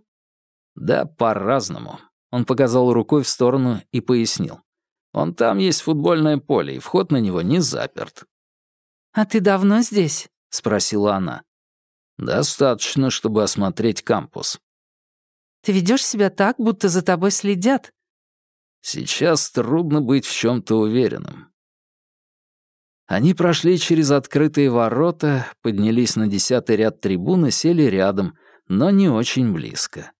«Да по-разному». Он показал рукой в сторону и пояснил. «Он там есть футбольное поле, и вход на него не заперт». «А ты давно здесь?» — спросила она. Достаточно, чтобы осмотреть кампус. Ты ведешь себя так, будто за тобой следят. Сейчас трудно быть в чем-то уверенным. Они прошли через открытые ворота, поднялись на десятый ряд трибуны, сели рядом, но не очень близко.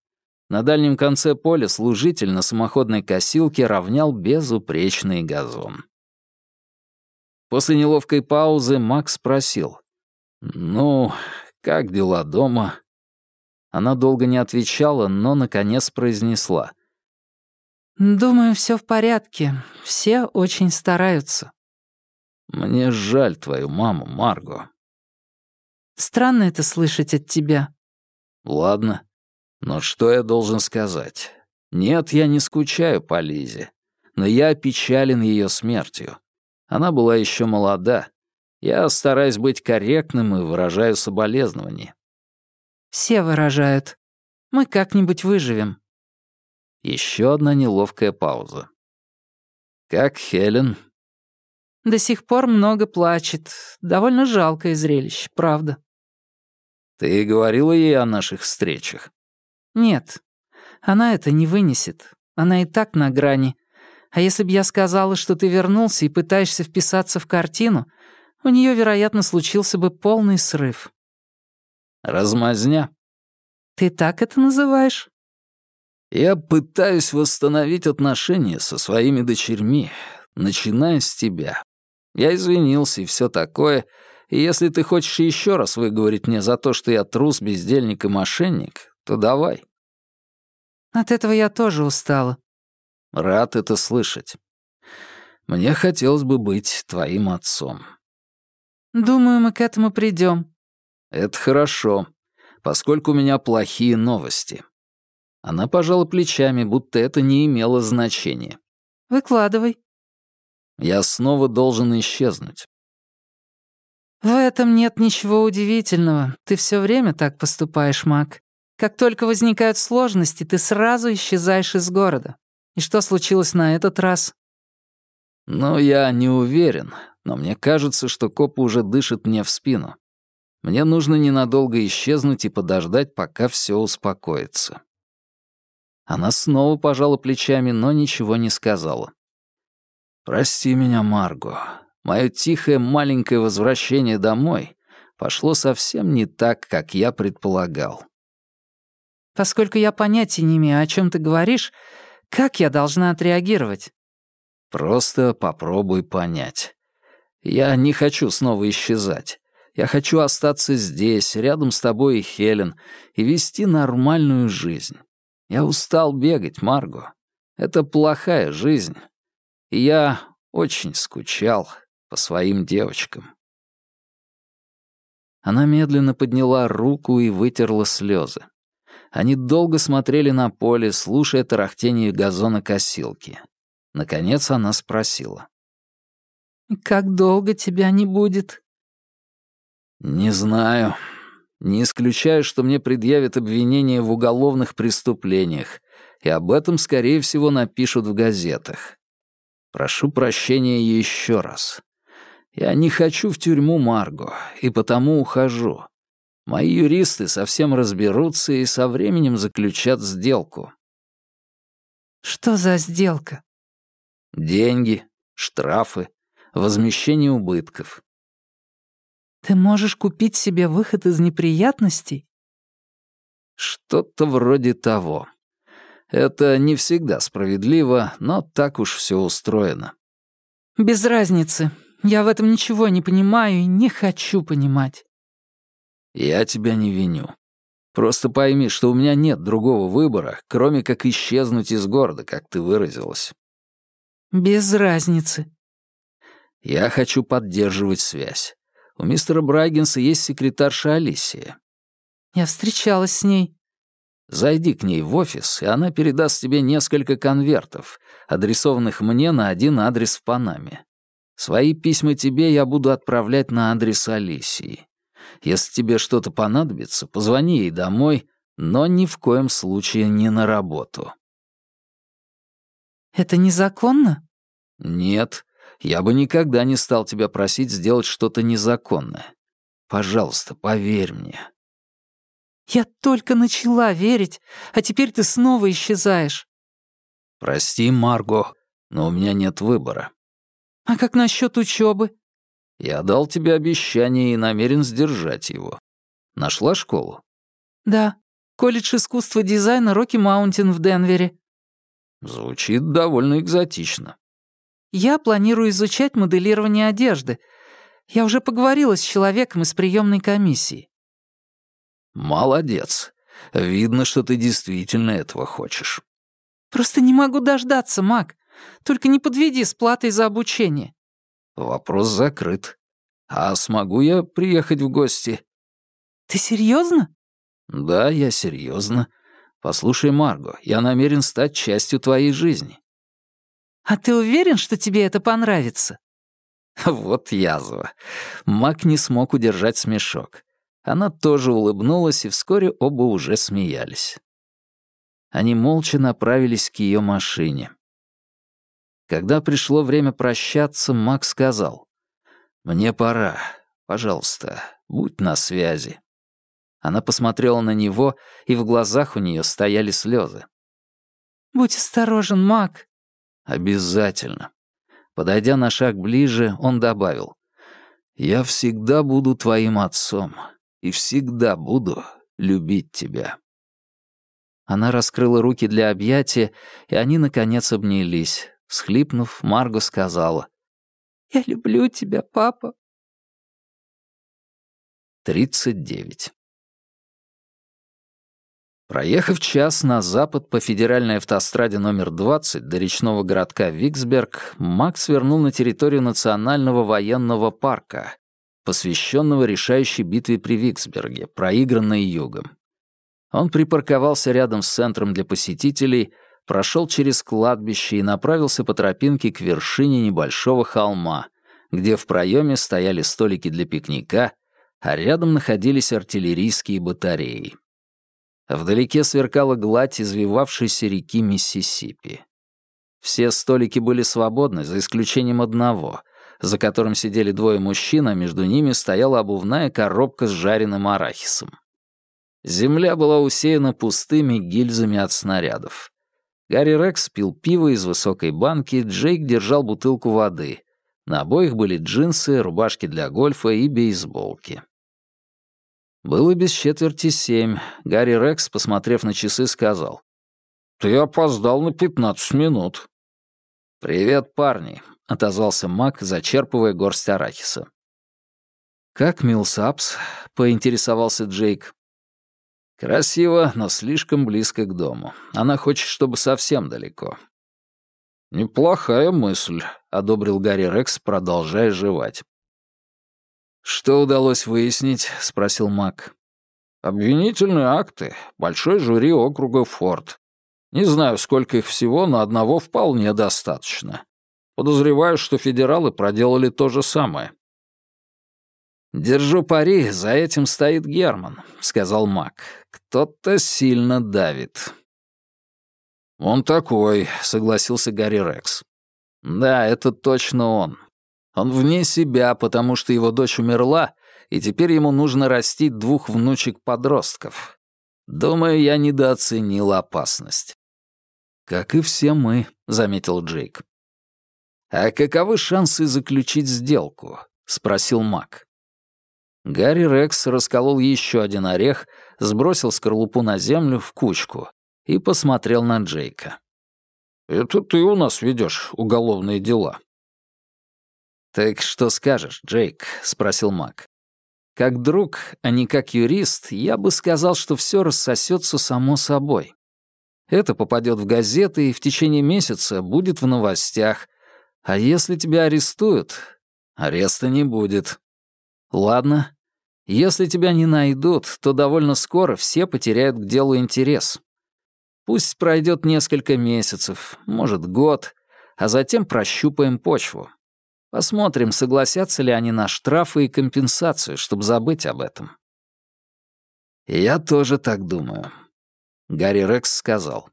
На дальнем конце поля служитель на самоходной косилке равнял безупречный газон. После неловкой паузы Макс спросил. «Ну, как дела дома?» Она долго не отвечала, но, наконец, произнесла. «Думаю, все в порядке. Все очень стараются». «Мне жаль твою маму, Марго». «Странно это слышать от тебя». «Ладно. Но что я должен сказать? Нет, я не скучаю по Лизе, но я опечален ее смертью. Она была еще молода. Я стараюсь быть корректным и выражаю соболезнования». «Все выражают. Мы как-нибудь выживем». Еще одна неловкая пауза. «Как Хелен?» «До сих пор много плачет. Довольно жалкое зрелище, правда». «Ты говорила ей о наших встречах?» «Нет. Она это не вынесет. Она и так на грани. А если бы я сказала, что ты вернулся и пытаешься вписаться в картину, у нее, вероятно, случился бы полный срыв». «Размазня?» «Ты так это называешь?» Я пытаюсь восстановить отношения со своими дочерьми, начиная с тебя. Я извинился и все такое, и если ты хочешь еще раз выговорить мне за то, что я трус, бездельник и мошенник, то давай. От этого я тоже устала. Рад это слышать. Мне хотелось бы быть твоим отцом. Думаю, мы к этому придем. Это хорошо, поскольку у меня плохие новости. Она пожала плечами, будто это не имело значения. «Выкладывай». «Я снова должен исчезнуть». «В этом нет ничего удивительного. Ты все время так поступаешь, Мак. Как только возникают сложности, ты сразу исчезаешь из города. И что случилось на этот раз?» «Ну, я не уверен, но мне кажется, что копы уже дышат мне в спину. Мне нужно ненадолго исчезнуть и подождать, пока все успокоится». Она снова пожала плечами, но ничего не сказала. «Прости меня, Марго. Мое тихое маленькое возвращение домой пошло совсем не так, как я предполагал». «Поскольку я понятия не имею, о чем ты говоришь, как я должна отреагировать?» «Просто попробуй понять. Я не хочу снова исчезать. Я хочу остаться здесь, рядом с тобой и Хелен, и вести нормальную жизнь. Я устал бегать, Марго. Это плохая жизнь. И я очень скучал по своим девочкам. Она медленно подняла руку и вытерла слезы. Они долго смотрели на поле, слушая тарахтение газона косилки. Наконец она спросила. «Как долго тебя не будет?» «Не знаю. Не исключаю, что мне предъявят обвинение в уголовных преступлениях, и об этом, скорее всего, напишут в газетах. Прошу прощения еще раз. Я не хочу в тюрьму Марго, и потому ухожу. Мои юристы совсем разберутся и со временем заключат сделку. Что за сделка? Деньги, штрафы, возмещение убытков. Ты можешь купить себе выход из неприятностей? Что-то вроде того. Это не всегда справедливо, но так уж все устроено. Без разницы. Я в этом ничего не понимаю и не хочу понимать. Я тебя не виню. Просто пойми, что у меня нет другого выбора, кроме как исчезнуть из города, как ты выразилась. Без разницы. Я хочу поддерживать связь. У мистера Брайгенса есть секретарша Алисия. Я встречалась с ней. Зайди к ней в офис, и она передаст тебе несколько конвертов, адресованных мне на один адрес в Панаме. Свои письма тебе я буду отправлять на адрес Алисии. Если тебе что-то понадобится, позвони ей домой, но ни в коем случае не на работу. Это незаконно? Нет, я бы никогда не стал тебя просить сделать что-то незаконное. Пожалуйста, поверь мне. Я только начала верить, а теперь ты снова исчезаешь. Прости, Марго, но у меня нет выбора. А как насчет учебы? Я дал тебе обещание и намерен сдержать его. Нашла школу? Да, колледж искусства дизайна Рокки Маунтин в Денвере. Звучит довольно экзотично. Я планирую изучать моделирование одежды. Я уже поговорила с человеком из приемной комиссии. Молодец. Видно, что ты действительно этого хочешь. Просто не могу дождаться, Мак. Только не подведи с платой за обучение. Вопрос закрыт. А смогу я приехать в гости? Ты серьезно? Да, я серьезно. Послушай, Марго, я намерен стать частью твоей жизни. А ты уверен, что тебе это понравится? Вот язва. Мак не смог удержать смешок. Она тоже улыбнулась, и вскоре оба уже смеялись. Они молча направились к ее машине. Когда пришло время прощаться, Мак сказал, «Мне пора. Пожалуйста, будь на связи». Она посмотрела на него, и в глазах у нее стояли слезы. «Будь осторожен, Мак». «Обязательно». Подойдя на шаг ближе, он добавил, «Я всегда буду твоим отцом и всегда буду любить тебя». Она раскрыла руки для объятия, и они, наконец, обнялись. Схлипнув, Марго сказала, «Я люблю тебя, папа». 39. Проехав час на запад по федеральной автостраде номер 20 до речного городка Виксберг, Макс вернул на территорию Национального военного парка, посвященного решающей битве при Виксберге, проигранной югом. Он припарковался рядом с центром для посетителей, прошел через кладбище и направился по тропинке к вершине небольшого холма, где в проеме стояли столики для пикника, а рядом находились артиллерийские батареи. Вдалеке сверкала гладь извивавшейся реки Миссисипи. Все столики были свободны, за исключением одного, за которым сидели двое мужчин, а между ними стояла обувная коробка с жареным арахисом. Земля была усеяна пустыми гильзами от снарядов. Гарри Рекс пил пиво из высокой банки, Джейк держал бутылку воды. На обоих были джинсы, рубашки для гольфа и бейсболки. Было без четверти семь. Гарри Рекс, посмотрев на часы, сказал. «Ты опоздал на пятнадцать минут». «Привет, парни», — отозвался Мак, зачерпывая горсть арахиса. «Как Милсапс?» — поинтересовался Джейк. Красиво, но слишком близко к дому. Она хочет, чтобы совсем далеко. «Неплохая мысль», — одобрил Гарри Рекс, продолжая жевать. «Что удалось выяснить?» — спросил Мак. «Обвинительные акты. Большой жюри округа Форд. Не знаю, сколько их всего, но одного вполне достаточно. Подозреваю, что федералы проделали то же самое. «Держу пари, за этим стоит Герман», — сказал Мак. «Кто-то сильно давит». «Он такой», — согласился Гарри Рекс. «Да, это точно он. Он вне себя, потому что его дочь умерла, и теперь ему нужно растить двух внучек-подростков. Думаю, я недооценил опасность». «Как и все мы», — заметил Джейк. «А каковы шансы заключить сделку?» — спросил Мак. Гарри Рекс расколол еще один орех, сбросил скорлупу на землю в кучку и посмотрел на Джейка. «Это ты у нас ведешь уголовные дела». «Так что скажешь, Джейк?» — спросил Мак. «Как друг, а не как юрист, я бы сказал, что все рассосется само собой. Это попадет в газеты и в течение месяца будет в новостях. А если тебя арестуют, ареста не будет. Ладно, если тебя не найдут, то довольно скоро все потеряют к делу интерес. Пусть пройдет несколько месяцев, может, год, а затем прощупаем почву. Посмотрим, согласятся ли они на штрафы и компенсацию, чтобы забыть об этом. Я тоже так думаю. Гарри Рекс сказал.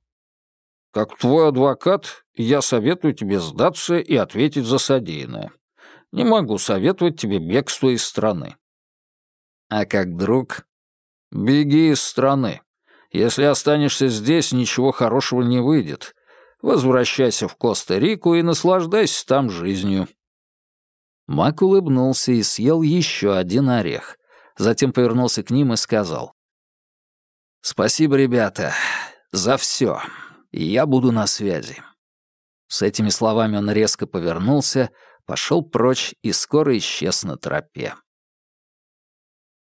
Как твой адвокат, я советую тебе сдаться и ответить за содеянное. Не могу советовать тебе бегство из страны. А как друг? Беги из страны. Если останешься здесь, ничего хорошего не выйдет. Возвращайся в Коста-Рику и наслаждайся там жизнью». Мак улыбнулся и съел еще один орех. Затем повернулся к ним и сказал. «Спасибо, ребята, за все. Я буду на связи». С этими словами он резко повернулся, пошел прочь и скоро исчез на тропе.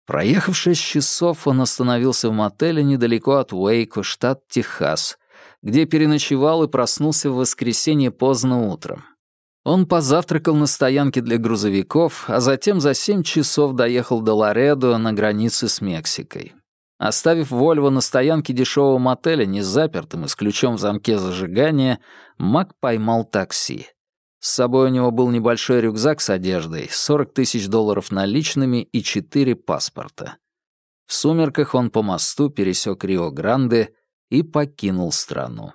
Проехав шесть часов, он остановился в мотеле недалеко от Уэйко, штат Техас, где переночевал и проснулся в воскресенье поздно утром. Он позавтракал на стоянке для грузовиков, а затем за семь часов доехал до Ларедо на границе с Мексикой. Оставив Вольво на стоянке дешевого мотеля незапертым и с ключом в замке зажигания, Мак поймал такси. С собой у него был небольшой рюкзак с одеждой, 40 тысяч долларов наличными и четыре паспорта. В сумерках он по мосту пересек Рио-Гранде и покинул страну.